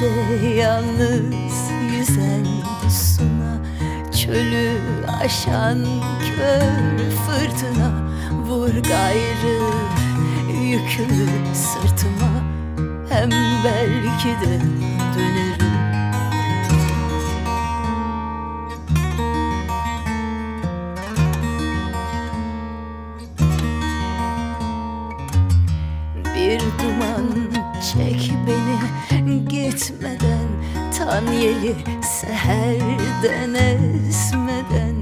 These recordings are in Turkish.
denizde yalnız yüzen suna Çölü aşan kör fırtına Vur gayrı yükü sırtıma Hem belki de dönerim. Tan yeli seherden esmeden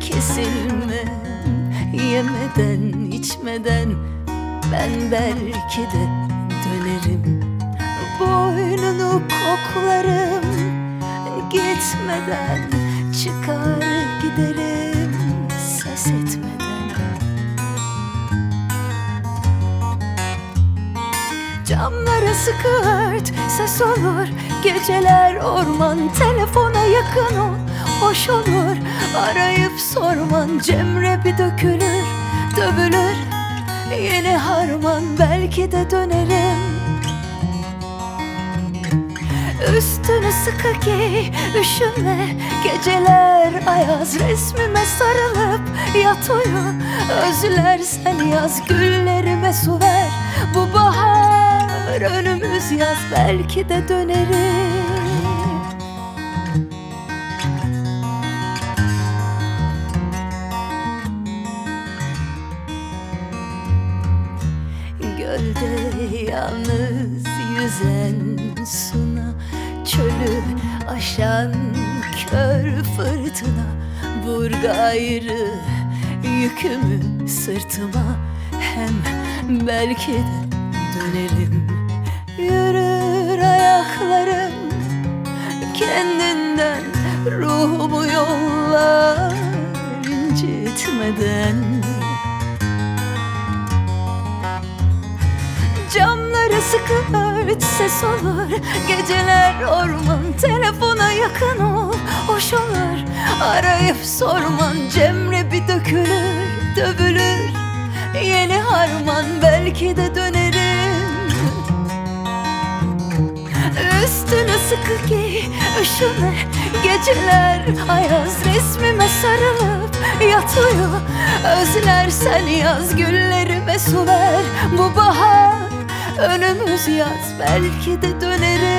Kesilmem yemeden içmeden Ben belki de dönerim. Boynunu koklarım gitmeden Çıkar giderim. Ses etmeden sıkı ört ses olur. Geceler orman telefona yakın ol. Hoş olur arayıp sorman. Cemre bir dökülür dövülür. Yeni harman belki de dönerim. Üstünü sıkı giy üşüme. Geceler ayaz resmime sarılıp yat uyu. Özlersen yaz güllerime su ver bahar önümüz yaz belki de dönerim Gölde yalnız yüzen suna Çölü aşan kör fırtına. Vur gayrı yükümü sırtıma Hem belki de dönerim Yürür ayaklarım kendinden Ruhumu yollar incitmeden. Camları sıkı ört ses Geceler orman telefona yakın ol Hoş olur. Arayıp sorman Cemre bir dökülür dövülür. Yeni harman belki de dönerim Üstüne sıkı giy üşüme Geceler ayaz resmime sarılıp yat uyu Özlersen yaz güllerime su ver. Bu bahar önümüz yaz belki de dönerim